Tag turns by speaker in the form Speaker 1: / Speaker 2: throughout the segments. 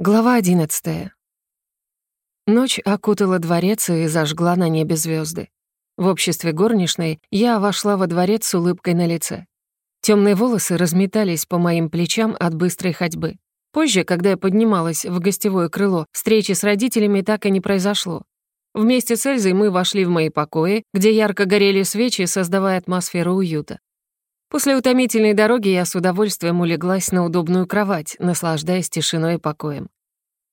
Speaker 1: Глава одиннадцатая. Ночь окутала дворец и зажгла на небе звезды. В обществе горничной я вошла во дворец с улыбкой на лице. Темные волосы разметались по моим плечам от быстрой ходьбы. Позже, когда я поднималась в гостевое крыло, встречи с родителями так и не произошло. Вместе с Эльзой мы вошли в мои покои, где ярко горели свечи, создавая атмосферу уюта. После утомительной дороги я с удовольствием улеглась на удобную кровать, наслаждаясь тишиной и покоем.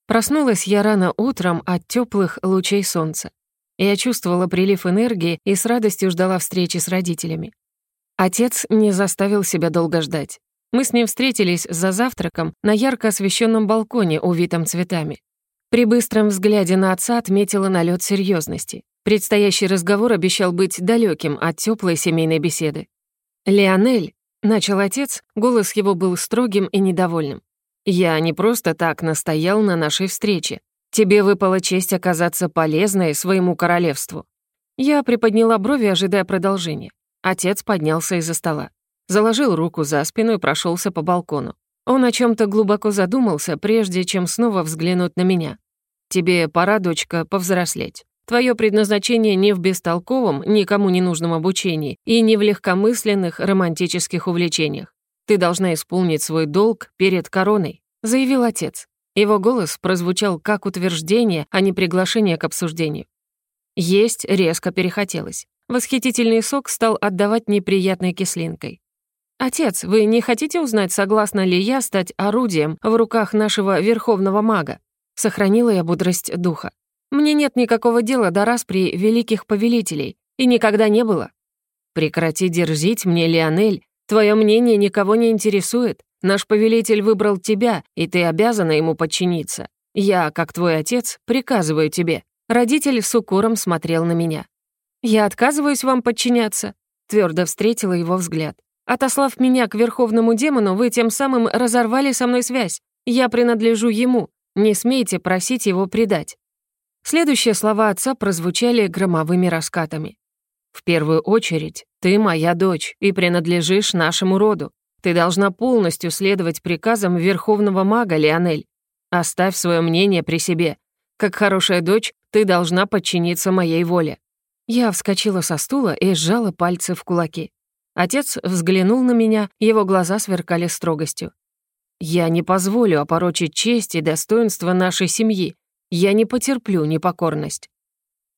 Speaker 1: Проснулась я рано утром от теплых лучей солнца. Я чувствовала прилив энергии и с радостью ждала встречи с родителями. Отец не заставил себя долго ждать. Мы с ним встретились за завтраком на ярко освещенном балконе, увитом цветами. При быстром взгляде на отца отметила налет серьезности. Предстоящий разговор обещал быть далеким от теплой семейной беседы. «Леонель», — начал отец, голос его был строгим и недовольным. «Я не просто так настоял на нашей встрече. Тебе выпала честь оказаться полезной своему королевству». Я приподняла брови, ожидая продолжения. Отец поднялся из-за стола. Заложил руку за спину и прошелся по балкону. Он о чем то глубоко задумался, прежде чем снова взглянуть на меня. «Тебе пора, дочка, повзрослеть. Твое предназначение не в бестолковом, никому не нужном обучении и не в легкомысленных романтических увлечениях. Ты должна исполнить свой долг перед короной», — заявил отец. Его голос прозвучал как утверждение, а не приглашение к обсуждению. Есть резко перехотелось. Восхитительный сок стал отдавать неприятной кислинкой. «Отец, вы не хотите узнать, согласна ли я стать орудием в руках нашего верховного мага?» Сохранила я бодрость духа. Мне нет никакого дела до распри великих повелителей, и никогда не было. Прекрати дерзить мне, Леонель, твое мнение никого не интересует. Наш повелитель выбрал тебя, и ты обязана ему подчиниться. Я, как твой отец, приказываю тебе». Родитель с укором смотрел на меня. «Я отказываюсь вам подчиняться», — твердо встретила его взгляд. «Отослав меня к верховному демону, вы тем самым разорвали со мной связь. Я принадлежу ему. Не смейте просить его предать». Следующие слова отца прозвучали громовыми раскатами. «В первую очередь, ты моя дочь и принадлежишь нашему роду. Ты должна полностью следовать приказам верховного мага, Леонель. Оставь свое мнение при себе. Как хорошая дочь, ты должна подчиниться моей воле». Я вскочила со стула и сжала пальцы в кулаки. Отец взглянул на меня, его глаза сверкали строгостью. «Я не позволю опорочить честь и достоинство нашей семьи я не потерплю непокорность».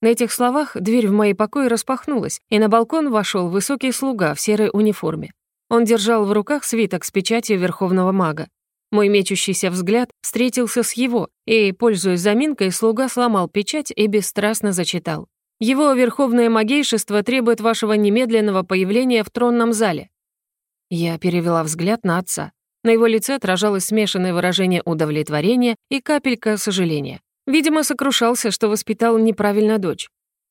Speaker 1: На этих словах дверь в мои покои распахнулась, и на балкон вошел высокий слуга в серой униформе. Он держал в руках свиток с печатью Верховного Мага. Мой мечущийся взгляд встретился с его, и, пользуясь заминкой, слуга сломал печать и бесстрастно зачитал. «Его Верховное Магейшество требует вашего немедленного появления в тронном зале». Я перевела взгляд на отца. На его лице отражалось смешанное выражение удовлетворения и капелька сожаления. Видимо, сокрушался, что воспитал неправильно дочь.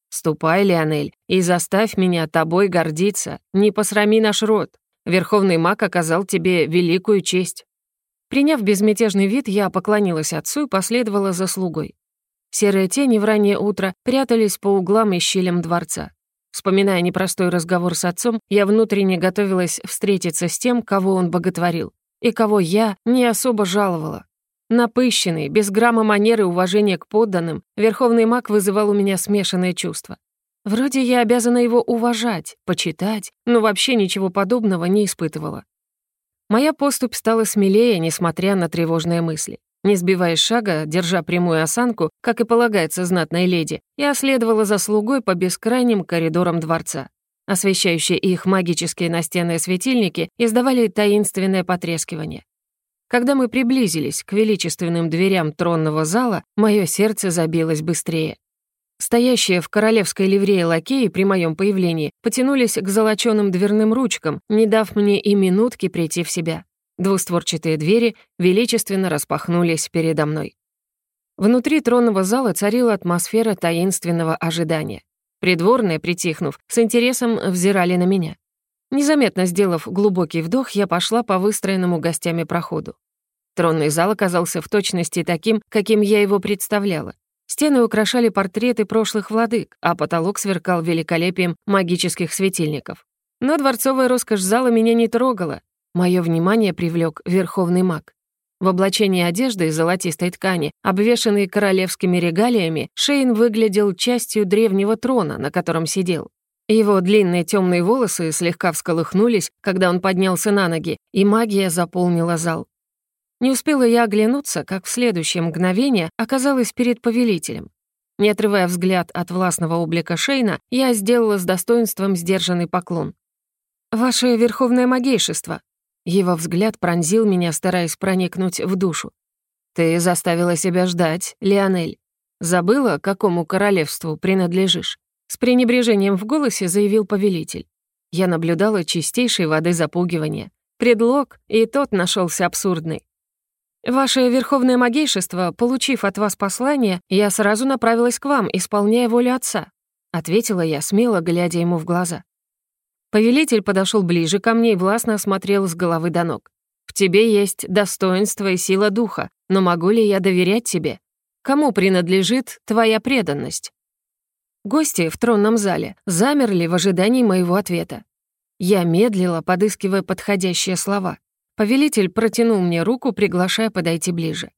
Speaker 1: «Ступай, Леонель, и заставь меня тобой гордиться. Не посрами наш род. Верховный маг оказал тебе великую честь». Приняв безмятежный вид, я поклонилась отцу и последовала за слугой. Серые тени в раннее утро прятались по углам и щелям дворца. Вспоминая непростой разговор с отцом, я внутренне готовилась встретиться с тем, кого он боготворил, и кого я не особо жаловала. Напыщенный, без грамма манеры уважения к подданным, верховный маг вызывал у меня смешанные чувства. Вроде я обязана его уважать, почитать, но вообще ничего подобного не испытывала. Моя поступь стала смелее, несмотря на тревожные мысли. Не сбивая шага, держа прямую осанку, как и полагается знатной леди, я следовала за слугой по бескрайним коридорам дворца. Освещающие их магические настенные светильники издавали таинственное потрескивание. Когда мы приблизились к величественным дверям тронного зала, мое сердце забилось быстрее. Стоящие в королевской ливрее лакеи при моем появлении потянулись к золочёным дверным ручкам, не дав мне и минутки прийти в себя. Двустворчатые двери величественно распахнулись передо мной. Внутри тронного зала царила атмосфера таинственного ожидания. Придворные, притихнув, с интересом взирали на меня. Незаметно сделав глубокий вдох, я пошла по выстроенному гостями проходу. Тронный зал оказался в точности таким, каким я его представляла. Стены украшали портреты прошлых владык, а потолок сверкал великолепием магических светильников. Но дворцовая роскошь зала меня не трогала. Мое внимание привлек верховный маг. В облачении одежды из золотистой ткани, обвешанной королевскими регалиями, Шейн выглядел частью древнего трона, на котором сидел. Его длинные темные волосы слегка всколыхнулись, когда он поднялся на ноги, и магия заполнила зал. Не успела я оглянуться, как в следующее мгновение оказалась перед повелителем. Не отрывая взгляд от властного облика Шейна, я сделала с достоинством сдержанный поклон. «Ваше Верховное Магейшество!» Его взгляд пронзил меня, стараясь проникнуть в душу. «Ты заставила себя ждать, Леонель. Забыла, какому королевству принадлежишь?» С пренебрежением в голосе заявил повелитель. Я наблюдала чистейшей воды запугивания. Предлог, и тот нашелся абсурдный. «Ваше Верховное Магейшество, получив от вас послание, я сразу направилась к вам, исполняя волю отца», — ответила я, смело глядя ему в глаза. Повелитель подошел ближе ко мне и властно осмотрел с головы до ног. «В тебе есть достоинство и сила духа, но могу ли я доверять тебе? Кому принадлежит твоя преданность?» Гости в тронном зале замерли в ожидании моего ответа. Я медлила, подыскивая подходящие слова. Повелитель протянул мне руку, приглашая подойти ближе.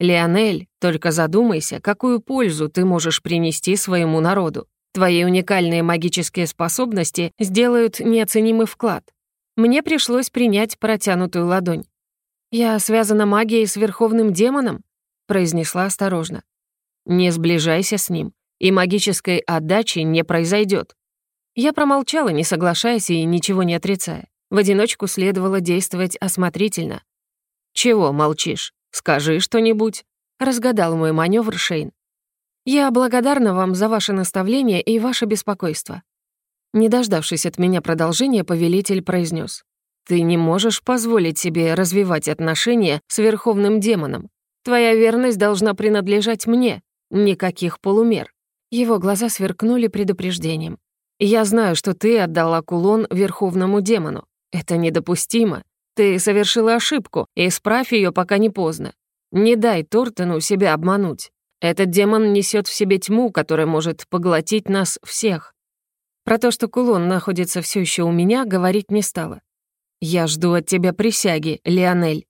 Speaker 1: «Леонель, только задумайся, какую пользу ты можешь принести своему народу. Твои уникальные магические способности сделают неоценимый вклад. Мне пришлось принять протянутую ладонь. «Я связана магией с верховным демоном?» произнесла осторожно. «Не сближайся с ним, и магической отдачи не произойдет. Я промолчала, не соглашаясь и ничего не отрицая. В одиночку следовало действовать осмотрительно. «Чего молчишь? Скажи что-нибудь», — разгадал мой маневр Шейн. «Я благодарна вам за ваше наставление и ваше беспокойство». Не дождавшись от меня продолжения, повелитель произнес: «Ты не можешь позволить себе развивать отношения с верховным демоном. Твоя верность должна принадлежать мне. Никаких полумер». Его глаза сверкнули предупреждением. «Я знаю, что ты отдала кулон верховному демону. Это недопустимо. Ты совершила ошибку, и исправь ее, пока не поздно. Не дай Тортону себя обмануть. Этот демон несет в себе тьму, которая может поглотить нас всех. Про то, что кулон находится все еще у меня, говорить не стала. Я жду от тебя присяги, Леонель.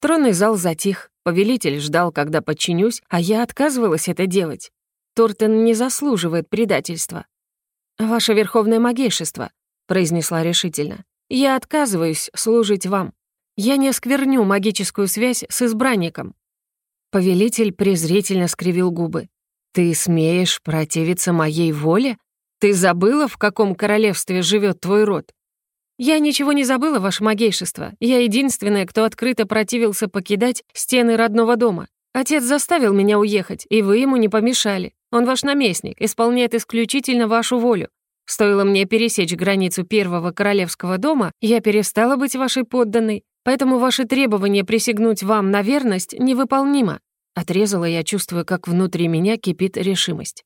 Speaker 1: Тронный зал затих, повелитель ждал, когда подчинюсь, а я отказывалась это делать. Тортон не заслуживает предательства. «Ваше Верховное Магейшество», — произнесла решительно. Я отказываюсь служить вам. Я не оскверню магическую связь с избранником». Повелитель презрительно скривил губы. «Ты смеешь противиться моей воле? Ты забыла, в каком королевстве живет твой род?» «Я ничего не забыла, ваше магейшество. Я единственная, кто открыто противился покидать стены родного дома. Отец заставил меня уехать, и вы ему не помешали. Он ваш наместник, исполняет исключительно вашу волю. Стоило мне пересечь границу первого королевского дома, я перестала быть вашей подданной, поэтому ваше требование присягнуть вам на верность невыполнимо». Отрезала я, чувствуя, как внутри меня кипит решимость.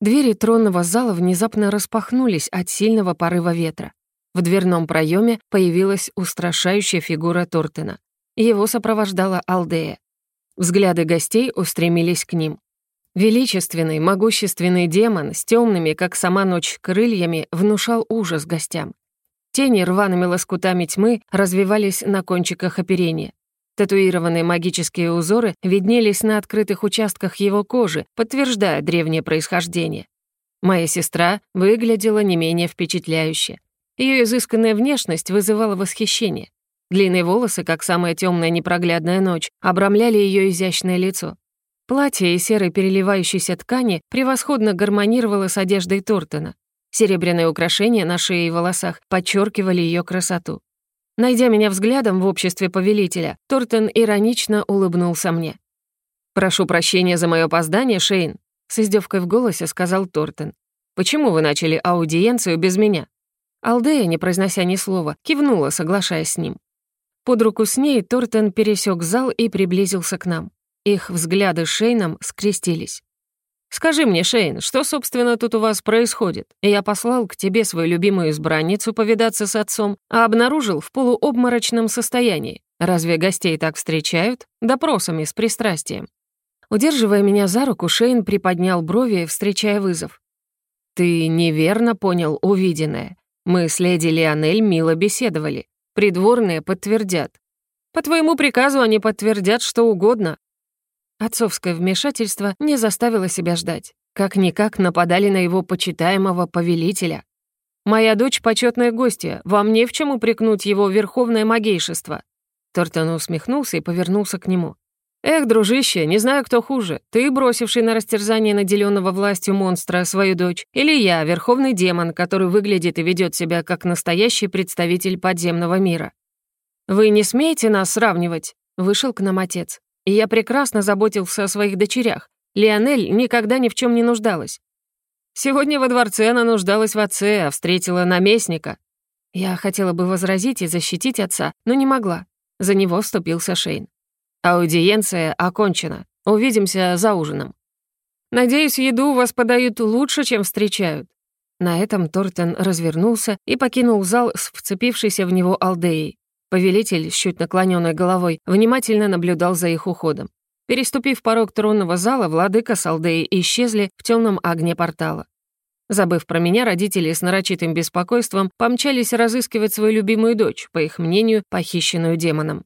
Speaker 1: Двери тронного зала внезапно распахнулись от сильного порыва ветра. В дверном проеме появилась устрашающая фигура Тортена. Его сопровождала Алдея. Взгляды гостей устремились к ним. Величественный, могущественный демон с темными, как сама ночь, крыльями внушал ужас гостям. Тени рваными лоскутами тьмы развивались на кончиках оперения. Татуированные магические узоры виднелись на открытых участках его кожи, подтверждая древнее происхождение. Моя сестра выглядела не менее впечатляюще. Ее изысканная внешность вызывала восхищение. Длинные волосы, как самая темная непроглядная ночь, обрамляли ее изящное лицо. Платье из серой переливающейся ткани превосходно гармонировало с одеждой Тортона. Серебряные украшения на шее и волосах подчеркивали ее красоту. Найдя меня взглядом в обществе повелителя, Тортон иронично улыбнулся мне. «Прошу прощения за мое опоздание, Шейн», — с издевкой в голосе сказал Тортон. «Почему вы начали аудиенцию без меня?» Алдея, не произнося ни слова, кивнула, соглашаясь с ним. Под руку с ней Тортон пересек зал и приблизился к нам. Их взгляды с Шейном скрестились. «Скажи мне, Шейн, что, собственно, тут у вас происходит? Я послал к тебе свою любимую избранницу повидаться с отцом, а обнаружил в полуобморочном состоянии. Разве гостей так встречают? Допросами с пристрастием». Удерживая меня за руку, Шейн приподнял брови, встречая вызов. «Ты неверно понял увиденное. Мы с леди Лионель мило беседовали. Придворные подтвердят. По твоему приказу они подтвердят что угодно». Отцовское вмешательство не заставило себя ждать. Как-никак нападали на его почитаемого повелителя. «Моя дочь — почетная гостья, вам не в чем упрекнуть его верховное магейшество». Тортон усмехнулся и повернулся к нему. «Эх, дружище, не знаю, кто хуже, ты, бросивший на растерзание наделенного властью монстра свою дочь, или я, верховный демон, который выглядит и ведет себя как настоящий представитель подземного мира. Вы не смеете нас сравнивать?» — вышел к нам отец. И я прекрасно заботился о своих дочерях. Лионель никогда ни в чем не нуждалась. Сегодня во дворце она нуждалась в отце, а встретила наместника. Я хотела бы возразить и защитить отца, но не могла. За него вступился Шейн. Аудиенция окончена. Увидимся за ужином. Надеюсь, еду вас подают лучше, чем встречают. На этом Тортен развернулся и покинул зал с вцепившейся в него Алдеей. Повелитель с чуть наклоненной головой внимательно наблюдал за их уходом. Переступив порог тронного зала, владыка с Алдеей исчезли в темном огне портала. Забыв про меня, родители с нарочитым беспокойством помчались разыскивать свою любимую дочь, по их мнению, похищенную демоном.